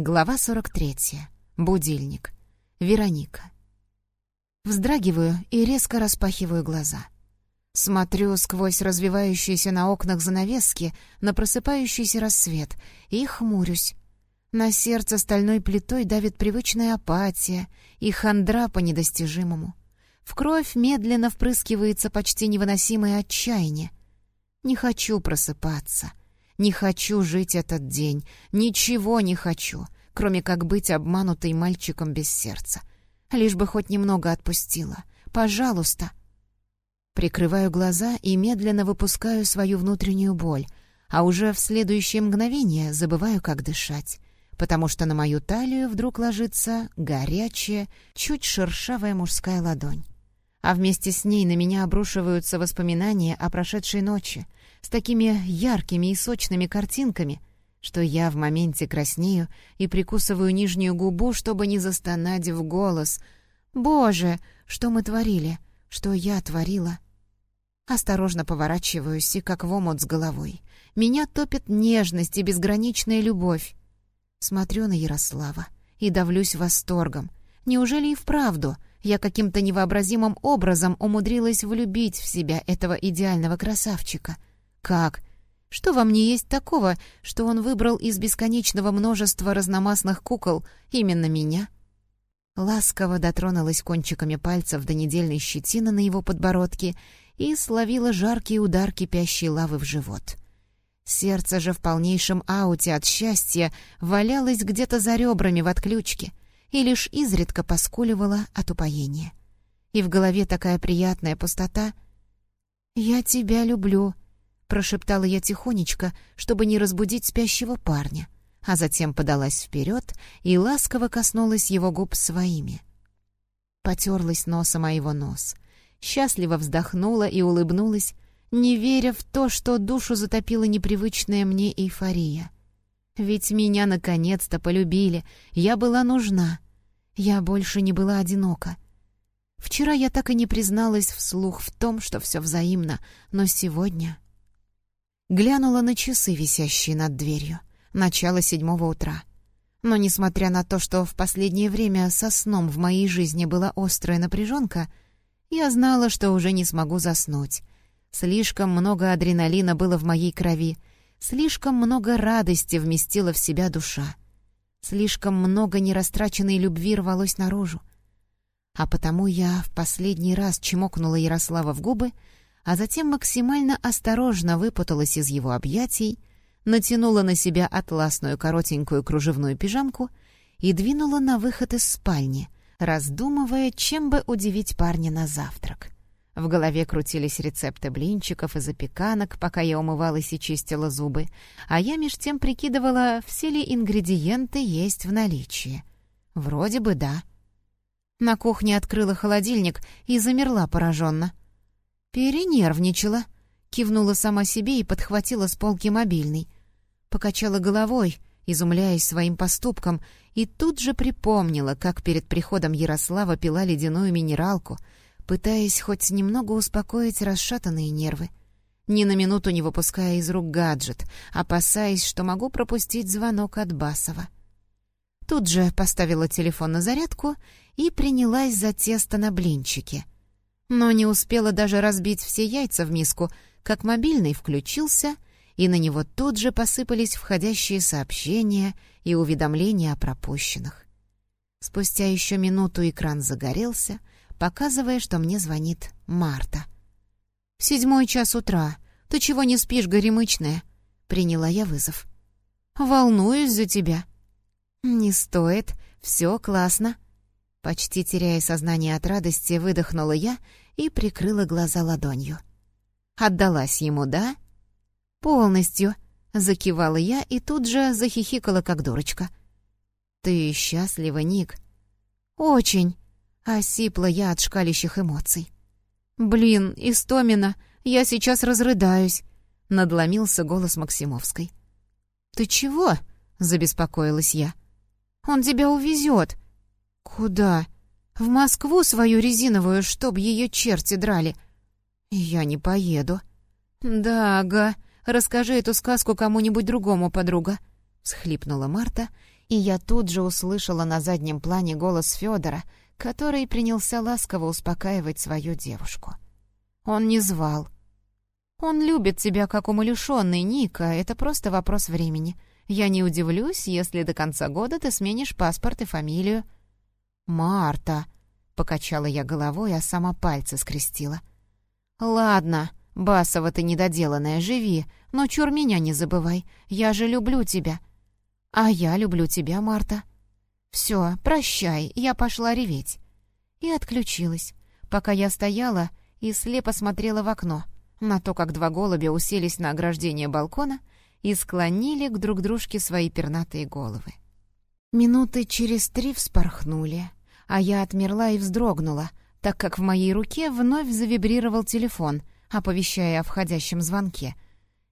Глава 43. Будильник. Вероника. Вздрагиваю и резко распахиваю глаза. Смотрю сквозь развивающиеся на окнах занавески на просыпающийся рассвет и хмурюсь. На сердце стальной плитой давит привычная апатия и хандра по недостижимому. В кровь медленно впрыскивается почти невыносимое отчаяние. Не хочу просыпаться. Не хочу жить этот день, ничего не хочу, кроме как быть обманутой мальчиком без сердца. Лишь бы хоть немного отпустила. Пожалуйста. Прикрываю глаза и медленно выпускаю свою внутреннюю боль, а уже в следующее мгновение забываю, как дышать, потому что на мою талию вдруг ложится горячая, чуть шершавая мужская ладонь. А вместе с ней на меня обрушиваются воспоминания о прошедшей ночи — с такими яркими и сочными картинками, что я в моменте краснею и прикусываю нижнюю губу, чтобы не застонать в голос. «Боже, что мы творили? Что я творила?» Осторожно поворачиваюсь и как в омут с головой. Меня топит нежность и безграничная любовь. Смотрю на Ярослава и давлюсь восторгом. Неужели и вправду я каким-то невообразимым образом умудрилась влюбить в себя этого идеального красавчика — как? Что во мне есть такого, что он выбрал из бесконечного множества разномастных кукол именно меня? Ласково дотронулась кончиками пальцев до недельной щетины на его подбородке и словила жаркий удар кипящей лавы в живот. Сердце же в полнейшем ауте от счастья валялось где-то за ребрами в отключке и лишь изредка поскуливало от упоения. И в голове такая приятная пустота. «Я тебя люблю», прошептала я тихонечко, чтобы не разбудить спящего парня, а затем подалась вперед и ласково коснулась его губ своими. Потерлась носом о его нос, счастливо вздохнула и улыбнулась, не веря в то, что душу затопила непривычная мне эйфория. Ведь меня наконец-то полюбили, я была нужна, я больше не была одинока. Вчера я так и не призналась вслух в том, что все взаимно, но сегодня... Глянула на часы, висящие над дверью. Начало седьмого утра. Но несмотря на то, что в последнее время со сном в моей жизни была острая напряженка, я знала, что уже не смогу заснуть. Слишком много адреналина было в моей крови, слишком много радости вместила в себя душа. Слишком много нерастраченной любви рвалось наружу. А потому я в последний раз чмокнула Ярослава в губы, а затем максимально осторожно выпуталась из его объятий, натянула на себя атласную коротенькую кружевную пижамку и двинула на выход из спальни, раздумывая, чем бы удивить парня на завтрак. В голове крутились рецепты блинчиков и запеканок, пока я умывалась и чистила зубы, а я меж тем прикидывала, все ли ингредиенты есть в наличии. Вроде бы да. На кухне открыла холодильник и замерла пораженно. «Перенервничала», — кивнула сама себе и подхватила с полки мобильный. Покачала головой, изумляясь своим поступком, и тут же припомнила, как перед приходом Ярослава пила ледяную минералку, пытаясь хоть немного успокоить расшатанные нервы. Ни на минуту не выпуская из рук гаджет, опасаясь, что могу пропустить звонок от Басова. Тут же поставила телефон на зарядку и принялась за тесто на блинчики — но не успела даже разбить все яйца в миску, как мобильный включился, и на него тут же посыпались входящие сообщения и уведомления о пропущенных. Спустя еще минуту экран загорелся, показывая, что мне звонит Марта. «Седьмой час утра. Ты чего не спишь, горемычная?» Приняла я вызов. «Волнуюсь за тебя». «Не стоит. Все классно». Почти теряя сознание от радости, выдохнула я и прикрыла глаза ладонью. «Отдалась ему, да?» «Полностью», — закивала я и тут же захихикала, как дурочка. «Ты счастлива, Ник?» «Очень», — осипла я от шкалящих эмоций. «Блин, Истомина, я сейчас разрыдаюсь», — надломился голос Максимовской. «Ты чего?» — забеспокоилась я. «Он тебя увезет», «Куда?» «В Москву свою резиновую, чтоб ее черти драли». «Я не поеду». «Да, ага. Расскажи эту сказку кому-нибудь другому, подруга». всхлипнула Марта, и я тут же услышала на заднем плане голос Федора, который принялся ласково успокаивать свою девушку. Он не звал. Он любит тебя как умалишенный, Ника, это просто вопрос времени. Я не удивлюсь, если до конца года ты сменишь паспорт и фамилию. «Марта!» — покачала я головой, а сама пальцы скрестила. «Ладно, Басова ты недоделанная, живи, но чур меня не забывай, я же люблю тебя». «А я люблю тебя, Марта». «Все, прощай, я пошла реветь». И отключилась, пока я стояла и слепо смотрела в окно, на то, как два голубя уселись на ограждение балкона и склонили к друг дружке свои пернатые головы. Минуты через три вспорхнули, а я отмерла и вздрогнула, так как в моей руке вновь завибрировал телефон, оповещая о входящем звонке.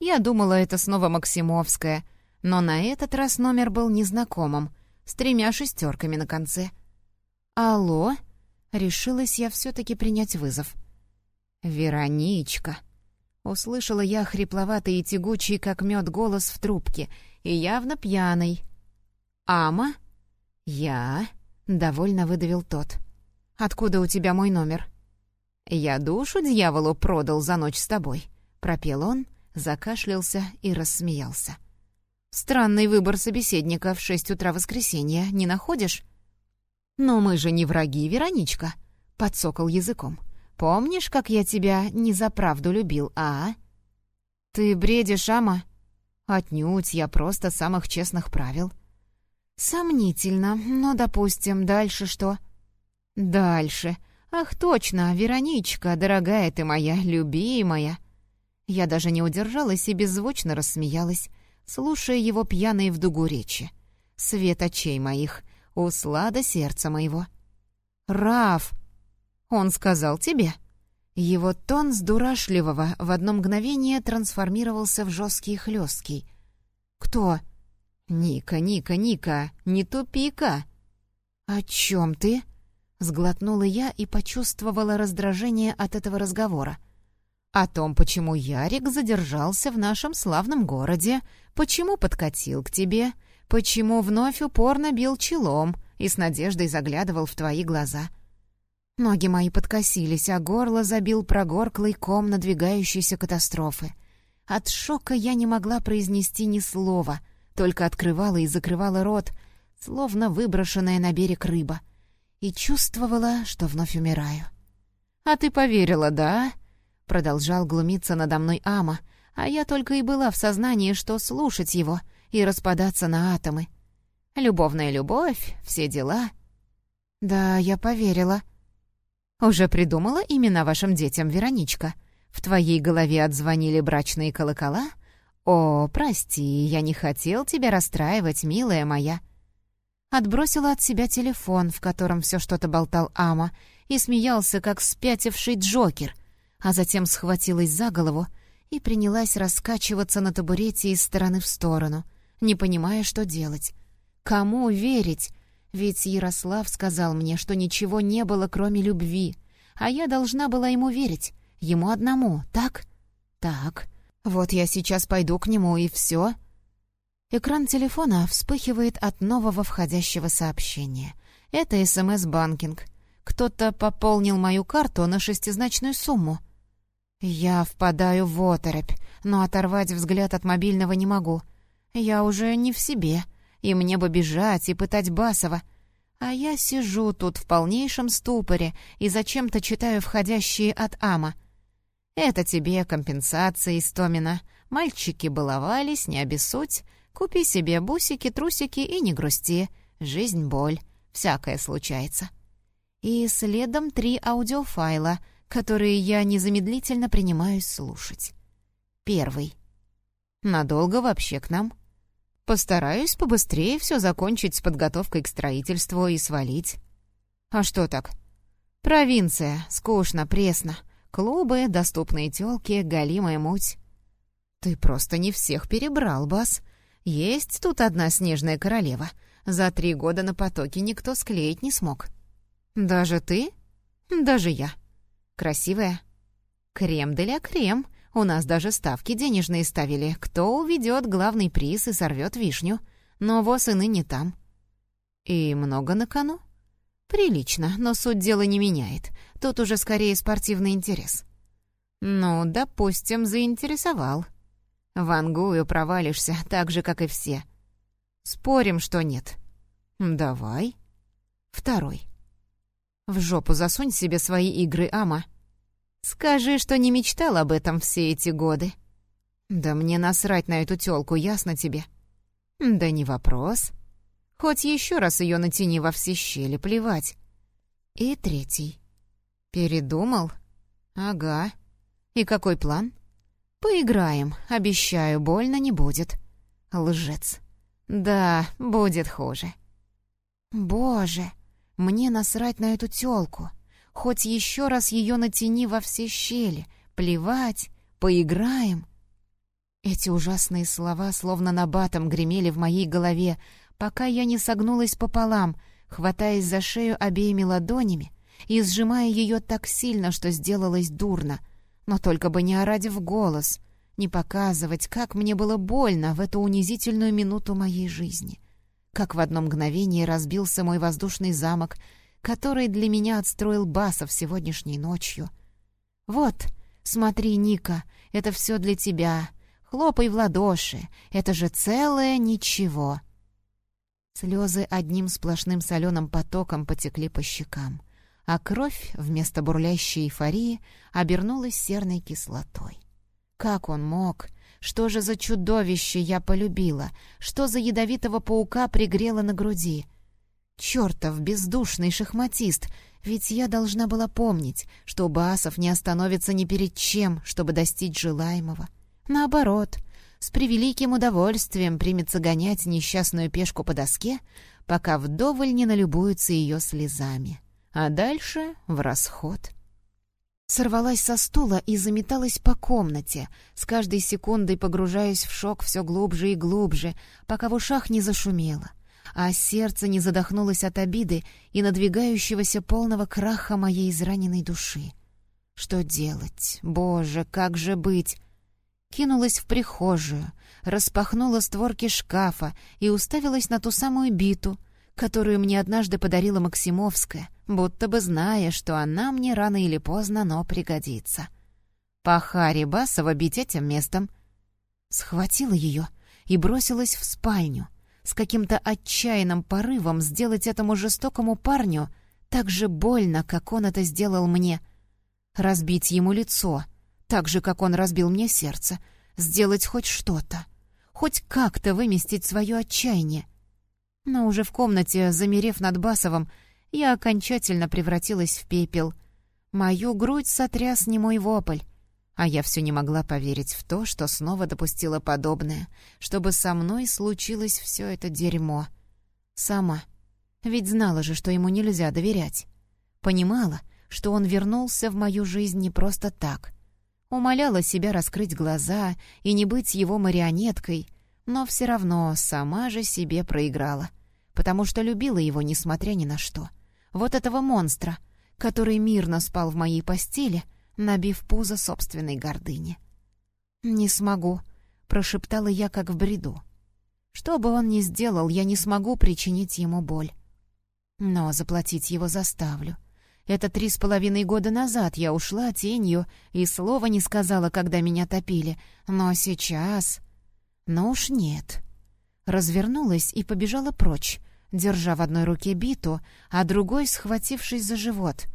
Я думала, это снова Максимовская, но на этот раз номер был незнакомым, с тремя шестерками на конце. «Алло?» — решилась я все-таки принять вызов. «Вероничка!» Услышала я хрипловатый и тягучий, как мед, голос в трубке, и явно пьяный. «Ама?» «Я?» — довольно выдавил тот. «Откуда у тебя мой номер?» «Я душу дьяволу продал за ночь с тобой», — пропел он, закашлялся и рассмеялся. «Странный выбор собеседника в шесть утра воскресенья, не находишь?» «Но мы же не враги, Вероничка», — подсокал языком. «Помнишь, как я тебя не за правду любил, а?» «Ты бредишь, Ама?» «Отнюдь, я просто самых честных правил». «Сомнительно, но, допустим, дальше что?» «Дальше. Ах, точно, Вероничка, дорогая ты моя, любимая!» Я даже не удержалась и беззвучно рассмеялась, слушая его пьяные в дугу речи. Свет очей моих, услада сердца моего. «Раф!» «Он сказал тебе?» Его тон с дурашливого в одно мгновение трансформировался в жесткий хлесткий. «Кто?» «Ника, Ника, Ника, не тупика!» «О чем ты?» Сглотнула я и почувствовала раздражение от этого разговора. О том, почему Ярик задержался в нашем славном городе, почему подкатил к тебе, почему вновь упорно бил челом и с надеждой заглядывал в твои глаза. Ноги мои подкосились, а горло забил прогорклый ком надвигающейся катастрофы. От шока я не могла произнести ни слова, только открывала и закрывала рот, словно выброшенная на берег рыба — и чувствовала, что вновь умираю. «А ты поверила, да?» — продолжал глумиться надо мной Ама, а я только и была в сознании, что слушать его и распадаться на атомы. Любовная любовь, все дела. «Да, я поверила». «Уже придумала имена вашим детям, Вероничка? В твоей голове отзвонили брачные колокола?» «О, прости, я не хотел тебя расстраивать, милая моя». Отбросила от себя телефон, в котором все что-то болтал Ама, и смеялся, как спятивший Джокер, а затем схватилась за голову и принялась раскачиваться на табурете из стороны в сторону, не понимая, что делать. Кому верить? Ведь Ярослав сказал мне, что ничего не было, кроме любви, а я должна была ему верить, ему одному, так? Так. Вот я сейчас пойду к нему, и все. Экран телефона вспыхивает от нового входящего сообщения. Это СМС-банкинг. Кто-то пополнил мою карту на шестизначную сумму. Я впадаю в оторопь, но оторвать взгляд от мобильного не могу. Я уже не в себе, и мне бы бежать и пытать Басова. А я сижу тут в полнейшем ступоре и зачем-то читаю входящие от Ама. «Это тебе компенсация, Истомина. Мальчики баловались, не обессудь. Купи себе бусики, трусики и не грусти. Жизнь — боль. Всякое случается. И следом три аудиофайла, которые я незамедлительно принимаюсь слушать. Первый. Надолго вообще к нам? Постараюсь побыстрее все закончить с подготовкой к строительству и свалить. А что так? Провинция, скучно, пресно. Клубы, доступные тёлки, галимая муть. Ты просто не всех перебрал, Бас. Есть тут одна снежная королева. За три года на потоке никто склеить не смог. Даже ты? Даже я. Красивая? Крем для крем. У нас даже ставки денежные ставили. Кто уведет главный приз и сорвет вишню? но воз и ныне там. И много на кону? Прилично, но суть дела не меняет. Тут уже скорее спортивный интерес. Ну, допустим, заинтересовал. Вангую провалишься так же, как и все. Спорим, что нет. Давай. Второй. В жопу засунь себе свои игры, Ама. Скажи, что не мечтал об этом все эти годы. Да мне насрать на эту тёлку, ясно тебе? Да не вопрос. Хоть еще раз ее натяни во все щели, плевать. И третий. Передумал? Ага. И какой план? Поиграем, обещаю, больно не будет. Лжец. Да, будет хуже. Боже, мне насрать на эту тёлку. Хоть еще раз ее натяни во все щели. Плевать, поиграем. Эти ужасные слова словно набатом гремели в моей голове, пока я не согнулась пополам, хватаясь за шею обеими ладонями и сжимая ее так сильно, что сделалось дурно. Но только бы не орать в голос, не показывать, как мне было больно в эту унизительную минуту моей жизни. Как в одно мгновение разбился мой воздушный замок, который для меня отстроил Басов сегодняшней ночью. «Вот, смотри, Ника, это все для тебя. Хлопай в ладоши, это же целое ничего». Слезы одним сплошным соленым потоком потекли по щекам, а кровь вместо бурлящей эйфории обернулась серной кислотой. Как он мог? Что же за чудовище я полюбила? Что за ядовитого паука пригрела на груди? Чертов бездушный шахматист! Ведь я должна была помнить, что Басов не остановится ни перед чем, чтобы достичь желаемого. Наоборот, с превеликим удовольствием примется гонять несчастную пешку по доске, пока вдоволь не налюбуется ее слезами. А дальше — в расход. Сорвалась со стула и заметалась по комнате, с каждой секундой погружаясь в шок все глубже и глубже, пока в ушах не зашумело, а сердце не задохнулось от обиды и надвигающегося полного краха моей израненной души. Что делать? Боже, как же быть? Кинулась в прихожую, распахнула створки шкафа и уставилась на ту самую биту, которую мне однажды подарила Максимовская, будто бы зная, что она мне рано или поздно, но пригодится. По Харе Басова бить этим местом. Схватила ее и бросилась в спальню, с каким-то отчаянным порывом сделать этому жестокому парню так же больно, как он это сделал мне. Разбить ему лицо — так же, как он разбил мне сердце, сделать хоть что-то, хоть как-то выместить свое отчаяние. Но уже в комнате, замерев над Басовым, я окончательно превратилась в пепел. Мою грудь сотряс немой вопль, а я все не могла поверить в то, что снова допустила подобное, чтобы со мной случилось все это дерьмо. Сама. Ведь знала же, что ему нельзя доверять. Понимала, что он вернулся в мою жизнь не просто так — Умоляла себя раскрыть глаза и не быть его марионеткой, но все равно сама же себе проиграла, потому что любила его, несмотря ни на что. Вот этого монстра, который мирно спал в моей постели, набив пузо собственной гордыни. «Не смогу», — прошептала я, как в бреду. «Что бы он ни сделал, я не смогу причинить ему боль. Но заплатить его заставлю». Это три с половиной года назад я ушла тенью и слова не сказала, когда меня топили. Но сейчас... Ну уж нет. Развернулась и побежала прочь, держа в одной руке биту, а другой схватившись за живот,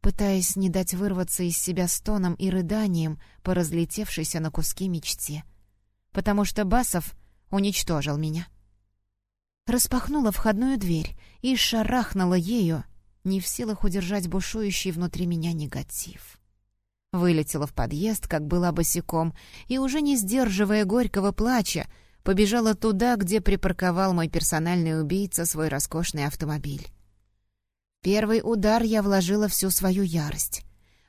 пытаясь не дать вырваться из себя стоном и рыданием по разлетевшейся на куски мечте. Потому что Басов уничтожил меня. Распахнула входную дверь и шарахнула ею, не в силах удержать бушующий внутри меня негатив. Вылетела в подъезд, как была босиком, и, уже не сдерживая горького плача, побежала туда, где припарковал мой персональный убийца свой роскошный автомобиль. Первый удар я вложила всю свою ярость,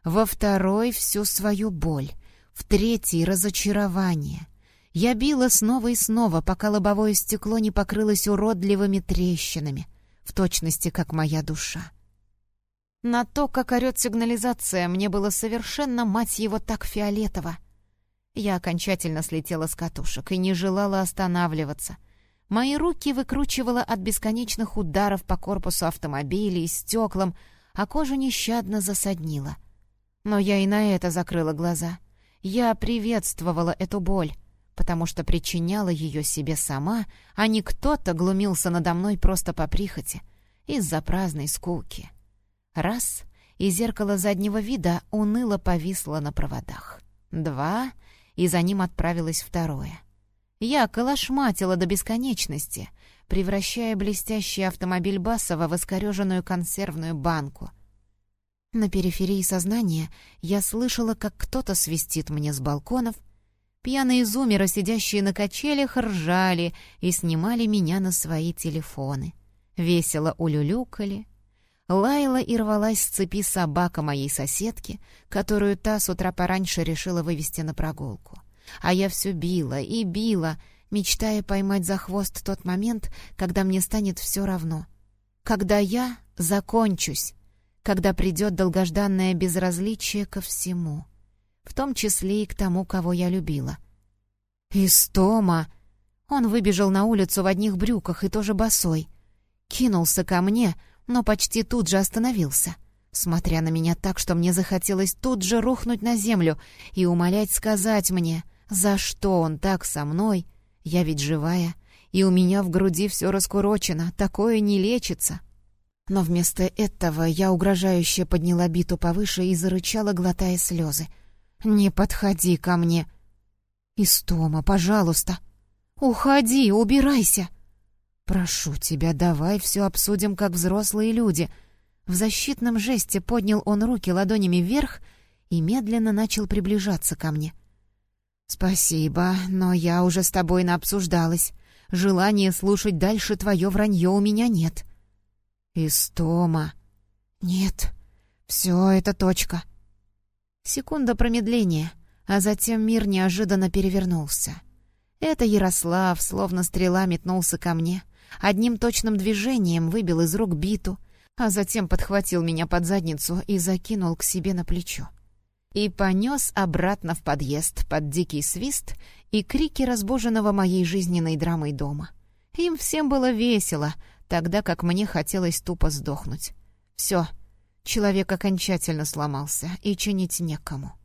во второй — всю свою боль, в третий — разочарование. Я била снова и снова, пока лобовое стекло не покрылось уродливыми трещинами, в точности, как моя душа. На то, как орёт сигнализация, мне было совершенно, мать его, так фиолетово. Я окончательно слетела с катушек и не желала останавливаться. Мои руки выкручивало от бесконечных ударов по корпусу автомобиля и стеклам, а кожу нещадно засаднила. Но я и на это закрыла глаза. Я приветствовала эту боль, потому что причиняла ее себе сама, а не кто-то глумился надо мной просто по прихоти, из-за праздной скуки. Раз — и зеркало заднего вида уныло повисло на проводах. Два — и за ним отправилось второе. Я колошматила до бесконечности, превращая блестящий автомобиль Басова в искореженную консервную банку. На периферии сознания я слышала, как кто-то свистит мне с балконов. Пьяные зумеры, сидящие на качелях, ржали и снимали меня на свои телефоны. Весело улюлюкали. Лаяла и рвалась с цепи собака моей соседки, которую та с утра пораньше решила вывести на прогулку. А я все била и била, мечтая поймать за хвост тот момент, когда мне станет все равно. Когда я закончусь, когда придет долгожданное безразличие ко всему, в том числе и к тому, кого я любила. «Истома!» Он выбежал на улицу в одних брюках и тоже босой. Кинулся ко мне, но почти тут же остановился, смотря на меня так, что мне захотелось тут же рухнуть на землю и умолять сказать мне, за что он так со мной? Я ведь живая, и у меня в груди все раскурочено, такое не лечится. Но вместо этого я угрожающе подняла биту повыше и зарычала, глотая слезы. «Не подходи ко мне!» «Истома, пожалуйста!» «Уходи, убирайся!» «Прошу тебя, давай все обсудим, как взрослые люди!» В защитном жесте поднял он руки ладонями вверх и медленно начал приближаться ко мне. «Спасибо, но я уже с тобой наобсуждалась. Желания слушать дальше твое вранье у меня нет». «Истома». «Нет, все это точка». Секунда промедления, а затем мир неожиданно перевернулся. Это Ярослав, словно стрела, метнулся ко мне, одним точным движением выбил из рук биту, а затем подхватил меня под задницу и закинул к себе на плечо и понес обратно в подъезд под дикий свист и крики разбуженного моей жизненной драмой дома. Им всем было весело, тогда как мне хотелось тупо сдохнуть. Все, человек окончательно сломался, и чинить некому.